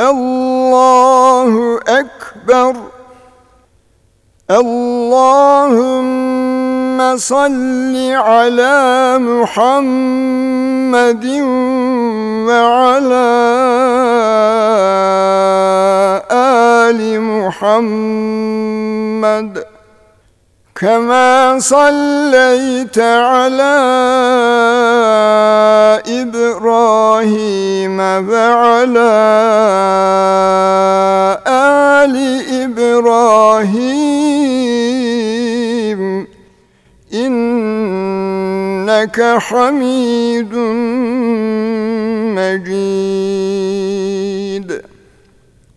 الله أكبر اللهم صل على محمد وعلى آل محمد كما صليت على إبراهيم وعلى آل إبراهيم. إنك حميد مجيد.